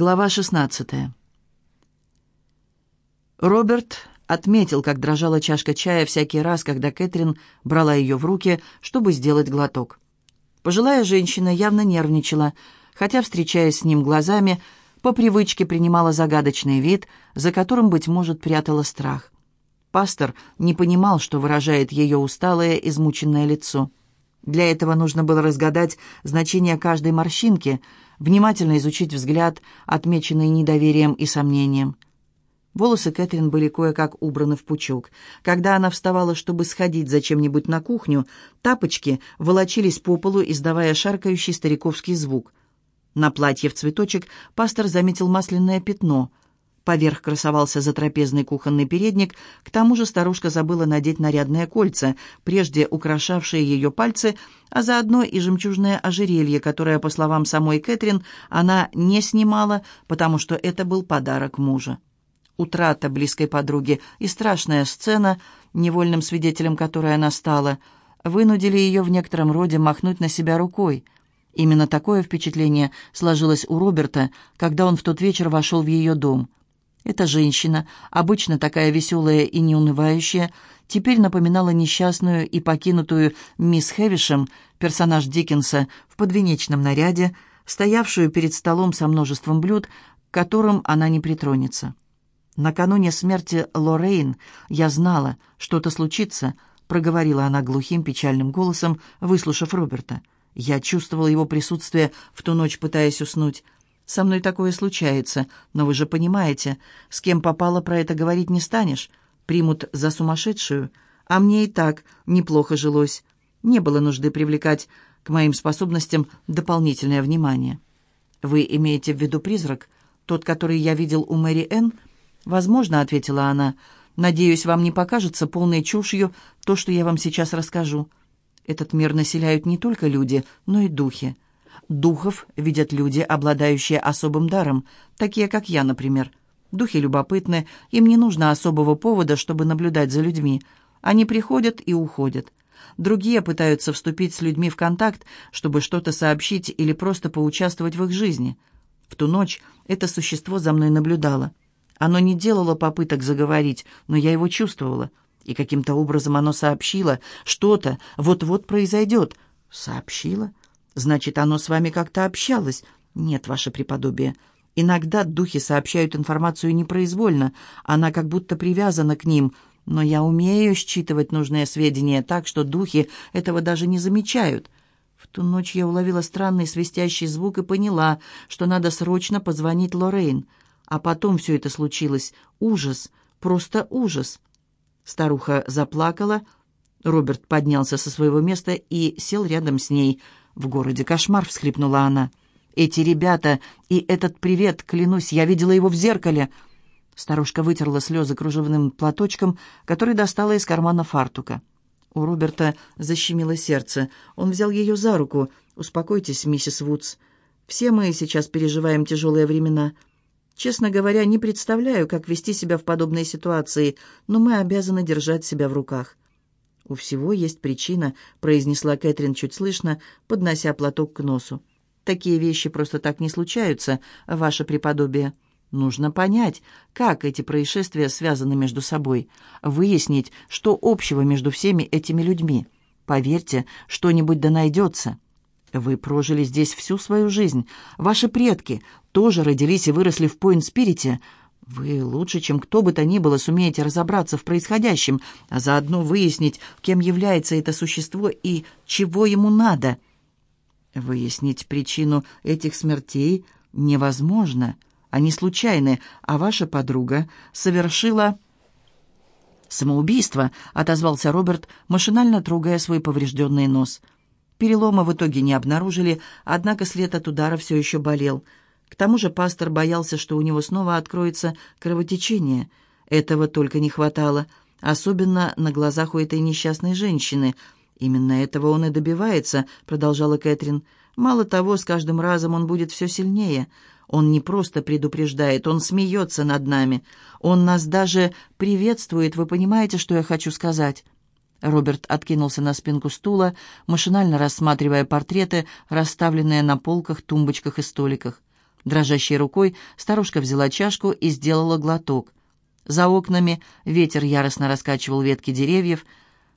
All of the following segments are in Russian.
Глава 16. Роберт отметил, как дрожала чашка чая всякий раз, когда Кэтрин брала ее в руки, чтобы сделать глоток. Пожилая женщина явно нервничала, хотя, встречаясь с ним глазами, по привычке принимала загадочный вид, за которым, быть может, прятала страх. Пастор не понимал, что выражает ее усталое, измученное лицо. Для этого нужно было разгадать значение каждой морщинки, внимательно изучить взгляд, отмеченный недоверием и сомнением. Волосы Кэтрин были кое-как убраны в пучок. Когда она вставала, чтобы сходить за чем-нибудь на кухню, тапочки волочились по полу, издавая шаркающий стариковский звук. На платье в цветочек пастор заметил масляное пятно. Поверх красовался затрапезный кухонный передник, к тому же старушка забыла надеть нарядные кольца, прежде украшавшие ее пальцы, а заодно и жемчужное ожерелье, которое, по словам самой Кэтрин, она не снимала, потому что это был подарок мужа. Утрата близкой подруги и страшная сцена, невольным свидетелем которой она стала, вынудили ее в некотором роде махнуть на себя рукой. Именно такое впечатление сложилось у Роберта, когда он в тот вечер вошел в ее дом – эта женщина, обычно такая веселая и неунывающая, теперь напоминала несчастную и покинутую мисс Хэвишем, персонаж Диккенса в подвенечном наряде, стоявшую перед столом со множеством блюд, к которым она не притронется. Накануне смерти Лоррейн я знала, что-то случится, проговорила она глухим печальным голосом, выслушав Роберта. Я чувствовала его присутствие в ту ночь, пытаясь уснуть. Со мной такое случается, но вы же понимаете, с кем попало про это говорить не станешь. Примут за сумасшедшую, а мне и так неплохо жилось. Не было нужды привлекать к моим способностям дополнительное внимание. Вы имеете в виду призрак, тот, который я видел у Мэри Энн? Возможно, ответила она. Надеюсь, вам не покажется полной чушью то, что я вам сейчас расскажу. Этот мир населяют не только люди, но и духи. Духов видят люди, обладающие особым даром, такие как я, например. Духи любопытны, им не нужно особого повода, чтобы наблюдать за людьми. Они приходят и уходят. Другие пытаются вступить с людьми в контакт, чтобы что-то сообщить или просто поучаствовать в их жизни. В ту ночь это существо за мной наблюдало. Оно не делало попыток заговорить, но я его чувствовала. И каким-то образом оно сообщило, что-то вот-вот произойдет. Сообщило? Значит, оно с вами как-то общалось? Нет, ваше преподобие. Иногда духи сообщают информацию непроизвольно, она как будто привязана к ним, но я умею считывать нужные сведения так, что духи этого даже не замечают. В ту ночь я уловила странный свистящий звук и поняла, что надо срочно позвонить Лоррейн. А потом все это случилось. Ужас, просто ужас. Старуха заплакала. Роберт поднялся со своего места и сел рядом с ней – «В городе кошмар!» — всхлипнула она. «Эти ребята и этот привет, клянусь, я видела его в зеркале!» Старушка вытерла слезы кружевным платочком, который достала из кармана фартука. У Роберта защемило сердце. Он взял ее за руку. «Успокойтесь, миссис Вудс. Все мы сейчас переживаем тяжелые времена. Честно говоря, не представляю, как вести себя в подобной ситуации, но мы обязаны держать себя в руках. «У всего есть причина», — произнесла Кэтрин чуть слышно, поднося платок к носу. «Такие вещи просто так не случаются, ваше преподобие. Нужно понять, как эти происшествия связаны между собой, выяснить, что общего между всеми этими людьми. Поверьте, что-нибудь да найдется». Вы прожили здесь всю свою жизнь. Ваши предки тоже родились и выросли в Пойнт-Спирите. Вы лучше, чем кто бы то ни было, сумеете разобраться в происходящем, а заодно выяснить, кем является это существо и чего ему надо. Выяснить причину этих смертей невозможно. Они случайны, а ваша подруга совершила... «Самоубийство», — отозвался Роберт, машинально трогая свой поврежденный нос. Перелома в итоге не обнаружили, однако след от удара все еще болел — к тому же пастор боялся, что у него снова откроется кровотечение. Этого только не хватало, особенно на глазах у этой несчастной женщины. «Именно этого он и добивается», — продолжала Кэтрин. «Мало того, с каждым разом он будет все сильнее. Он не просто предупреждает, он смеется над нами. Он нас даже приветствует, вы понимаете, что я хочу сказать?» Роберт откинулся на спинку стула, машинально рассматривая портреты, расставленные на полках, тумбочках и столиках. Дрожащей рукой старушка взяла чашку и сделала глоток. За окнами ветер яростно раскачивал ветки деревьев.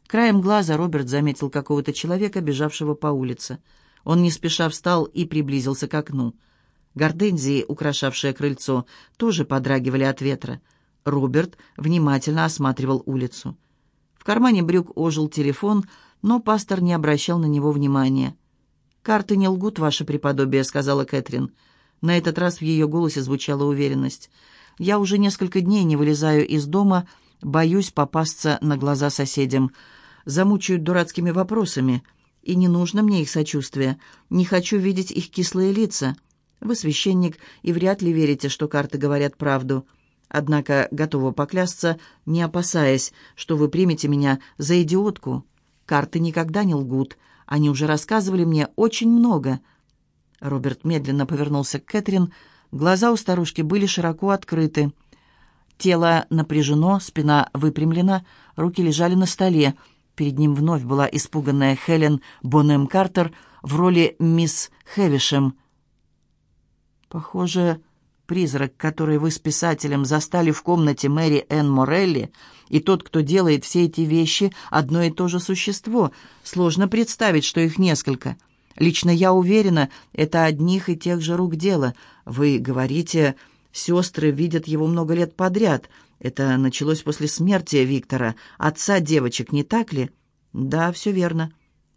Краем глаза Роберт заметил какого-то человека, бежавшего по улице. Он не спеша встал и приблизился к окну. Гортензии, украшавшие крыльцо, тоже подрагивали от ветра. Роберт внимательно осматривал улицу. В кармане брюк ожил телефон, но пастор не обращал на него внимания. «Карты не лгут, ваше преподобие», — сказала Кэтрин. На этот раз в ее голосе звучала уверенность. «Я уже несколько дней не вылезаю из дома, боюсь попасться на глаза соседям. Замучают дурацкими вопросами, и не нужно мне их сочувствия. Не хочу видеть их кислые лица. Вы священник и вряд ли верите, что карты говорят правду. Однако готова поклясться, не опасаясь, что вы примете меня за идиотку. Карты никогда не лгут». Они уже рассказывали мне очень много». Роберт медленно повернулся к Кэтрин. Глаза у старушки были широко открыты. Тело напряжено, спина выпрямлена, руки лежали на столе. Перед ним вновь была испуганная Хелен Бонем Картер в роли мисс Хевишем. «Похоже, призрак, который вы с писателем застали в комнате Мэри Энн Морелли, и тот, кто делает все эти вещи, одно и то же существо. Сложно представить, что их несколько. Лично я уверена, это одних и тех же рук дело. Вы говорите, сестры видят его много лет подряд. Это началось после смерти Виктора, отца девочек, не так ли? Да, все верно.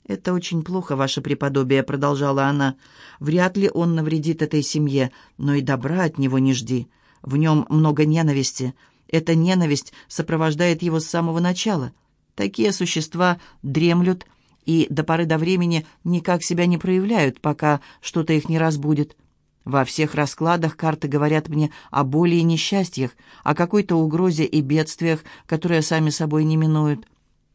«Это очень плохо, ваше преподобие», — продолжала она. «Вряд ли он навредит этой семье, но и добра от него не жди. В нем много ненависти. Эта ненависть сопровождает его с самого начала. Такие существа дремлют и до поры до времени никак себя не проявляют, пока что-то их не разбудит. Во всех раскладах карты говорят мне о боли и несчастьях, о какой-то угрозе и бедствиях, которые сами собой не минуют.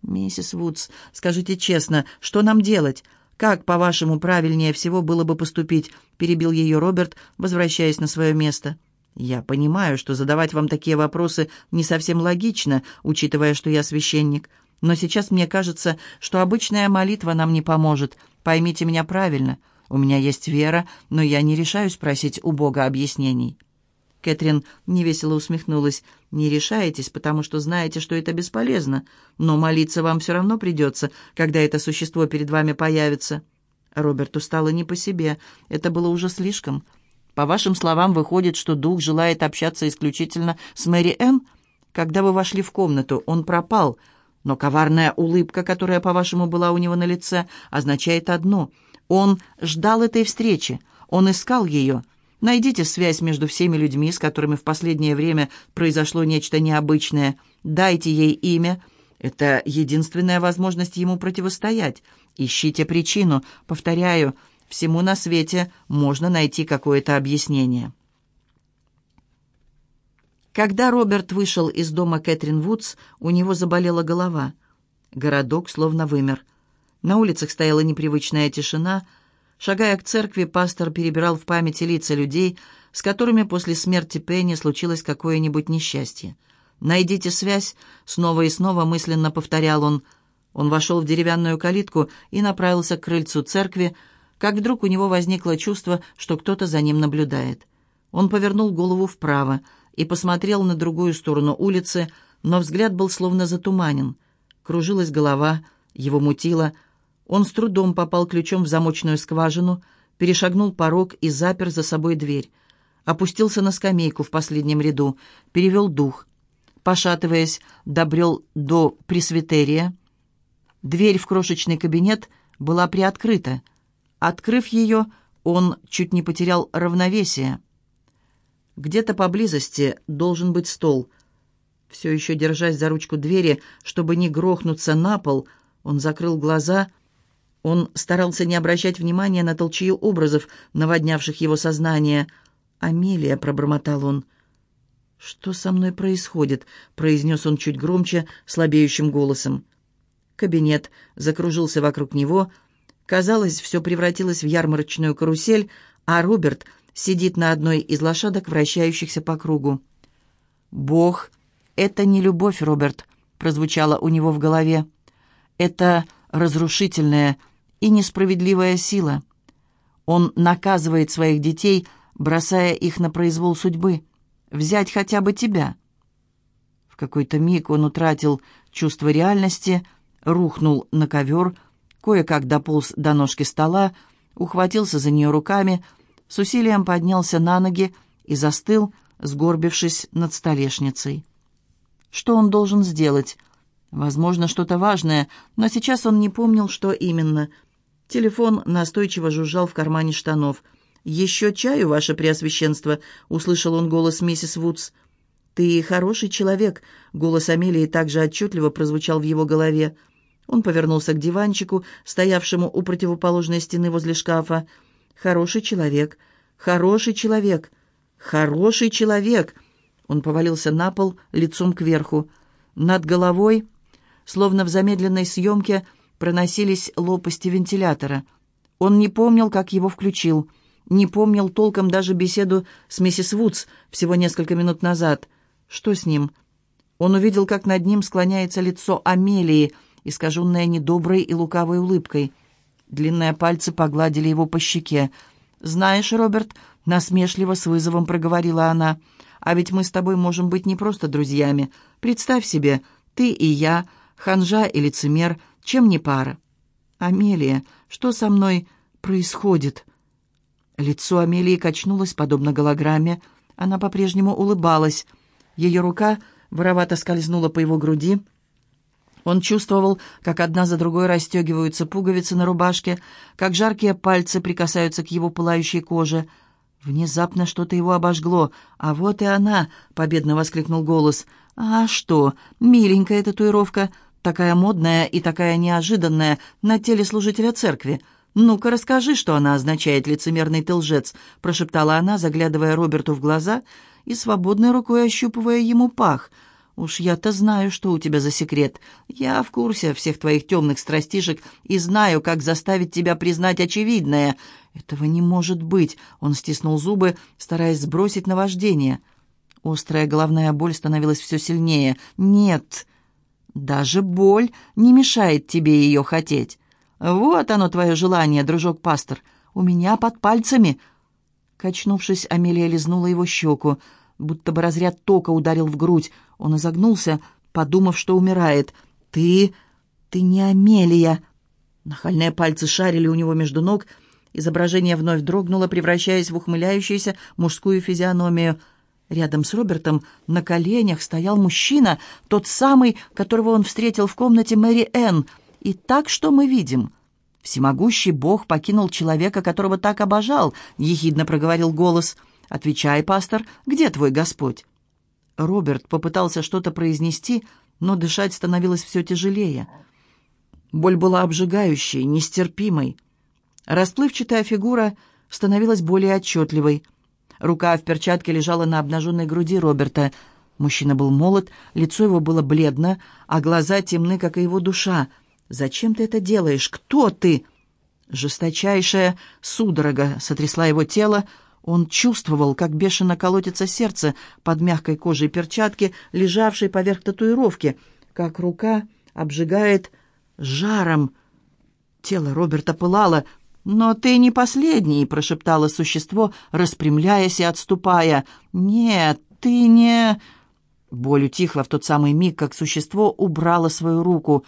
«Миссис Вудс, скажите честно, что нам делать? Как, по-вашему, правильнее всего было бы поступить?» — перебил ее Роберт, возвращаясь на свое место. «Я понимаю, что задавать вам такие вопросы не совсем логично, учитывая, что я священник. Но сейчас мне кажется, что обычная молитва нам не поможет. Поймите меня правильно. У меня есть вера, но я не решаюсь просить у Бога объяснений». Кэтрин невесело усмехнулась. «Не решаетесь, потому что знаете, что это бесполезно. Но молиться вам все равно придется, когда это существо перед вами появится». Роберту стало не по себе. Это было уже слишком. «По вашим словам, выходит, что дух желает общаться исключительно с Мэри Энн? Когда вы вошли в комнату, он пропал. Но коварная улыбка, которая, по-вашему, была у него на лице, означает одно. Он ждал этой встречи. Он искал ее». Найдите связь между всеми людьми, с которыми в последнее время произошло нечто необычное. Дайте ей имя. Это единственная возможность ему противостоять. Ищите причину. Повторяю, всему на свете можно найти какое-то объяснение. Когда Роберт вышел из дома Кэтрин Вудс, у него заболела голова. Городок словно вымер. На улицах стояла непривычная тишина – Шагая к церкви, пастор перебирал в памяти лица людей, с которыми после смерти Пенни случилось какое-нибудь несчастье. «Найдите связь», — снова и снова мысленно повторял он. Он вошел в деревянную калитку и направился к крыльцу церкви, как вдруг у него возникло чувство, что кто-то за ним наблюдает. Он повернул голову вправо и посмотрел на другую сторону улицы, но взгляд был словно затуманен. Кружилась голова, его мутило — он с трудом попал ключом в замочную скважину, перешагнул порог и запер за собой дверь. Опустился на скамейку в последнем ряду, перевел дух. Пошатываясь, добрел до пресвитерия. Дверь в крошечный кабинет была приоткрыта. Открыв ее, он чуть не потерял равновесие. Где-то поблизости должен быть стол. Все еще держась за ручку двери, чтобы не грохнуться на пол, он закрыл глаза — он старался не обращать внимания на толчью образов, наводнявших его сознание. «Амелия», — пробормотал он. «Что со мной происходит?» — произнес он чуть громче, слабеющим голосом. Кабинет закружился вокруг него. Казалось, все превратилось в ярмарочную карусель, а Роберт сидит на одной из лошадок, вращающихся по кругу. «Бог — это не любовь, Роберт», — прозвучало у него в голове. «Это разрушительное, и несправедливая сила. Он наказывает своих детей бросая их на произвол судьбы. Взять хотя бы тебя. В какой-то миг он утратил чувство реальности, рухнул на ковер, кое-как дополз до ножки стола, ухватился за нее руками, с усилием поднялся на ноги и застыл, сгорбившись над столешницей. Что он должен сделать? Возможно, что-то важное, но сейчас он не помнил, что именно. Телефон настойчиво жужжал в кармане штанов. «Еще чаю, ваше преосвященство!» — услышал он голос миссис Вудс. «Ты хороший человек», — голос Амелии также отчетливо прозвучал в его голове. Он повернулся к диванчику, стоявшему у противоположной стены возле шкафа. «Хороший человек, хороший человек, хороший человек!» Он повалился на пол лицом кверху. Над головой, словно в замедленной съемке, проносились лопасти вентилятора. Он не помнил, как его включил. Не помнил толком даже беседу с миссис Вудс всего несколько минут назад. Что с ним? Он увидел, как над ним склоняется лицо Амелии, искаженное недоброй и лукавой улыбкой. Длинные пальцы погладили его по щеке. «Знаешь, Роберт», — насмешливо с вызовом проговорила она, — а ведь мы с тобой можем быть не просто друзьями. Представь себе, ты и я, ханжа и лицемер, чем не пара. Амелия, что со мной происходит?» Лицо Амелии качнулось, подобно голограмме. Она по-прежнему улыбалась. Ее рука воровато скользнула по его груди. Он чувствовал, как одна за другой расстегиваются пуговицы на рубашке, как жаркие пальцы прикасаются к его пылающей коже — Внезапно что-то его обожгло. «А вот и она!» — победно воскликнул голос. «А что? Миленькая татуировка, такая модная и такая неожиданная на теле служителя церкви. Ну-ка расскажи, что она означает, лицемерный ты лжец», — прошептала она, заглядывая Роберту в глаза и свободной рукой ощупывая ему пах — «Уж я-то знаю, что у тебя за секрет. Я в курсе всех твоих темных страстишек и знаю, как заставить тебя признать очевидное. Этого не может быть!» Он стиснул зубы, стараясь сбросить наваждение. Острая головная боль становилась все сильнее. «Нет, даже боль не мешает тебе ее хотеть. Вот оно, твое желание, дружок-пастор. У меня под пальцами!» Качнувшись, Амелия лизнула его щеку будто бы разряд тока ударил в грудь. Он изогнулся, подумав, что умирает. «Ты... ты не Амелия!» Нахальные пальцы шарили у него между ног. Изображение вновь дрогнуло, превращаясь в ухмыляющуюся мужскую физиономию. Рядом с Робертом на коленях стоял мужчина, тот самый, которого он встретил в комнате Мэри Энн. И так что мы видим? Всемогущий Бог покинул человека, которого так обожал, — ехидно проговорил голос — «Отвечай, пастор, где твой Господь?» Роберт попытался что-то произнести, но дышать становилось все тяжелее. Боль была обжигающей, нестерпимой. Расплывчатая фигура становилась более отчетливой. Рука в перчатке лежала на обнаженной груди Роберта. Мужчина был молод, лицо его было бледно, а глаза темны, как и его душа. «Зачем ты это делаешь? Кто ты?» Жесточайшая судорога сотрясла его тело, он чувствовал, как бешено колотится сердце под мягкой кожей перчатки, лежавшей поверх татуировки, как рука обжигает жаром. Тело Роберта пылало. «Но ты не последний», — прошептало существо, распрямляясь и отступая. «Нет, ты не...» Боль утихла в тот самый миг, как существо убрало свою руку.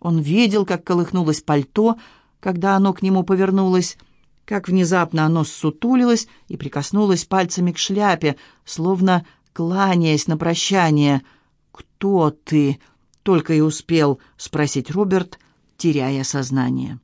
Он видел, как колыхнулось пальто, когда оно к нему повернулось как внезапно оно ссутулилось и прикоснулось пальцами к шляпе, словно кланяясь на прощание. «Кто ты?» — только и успел спросить Роберт, теряя сознание.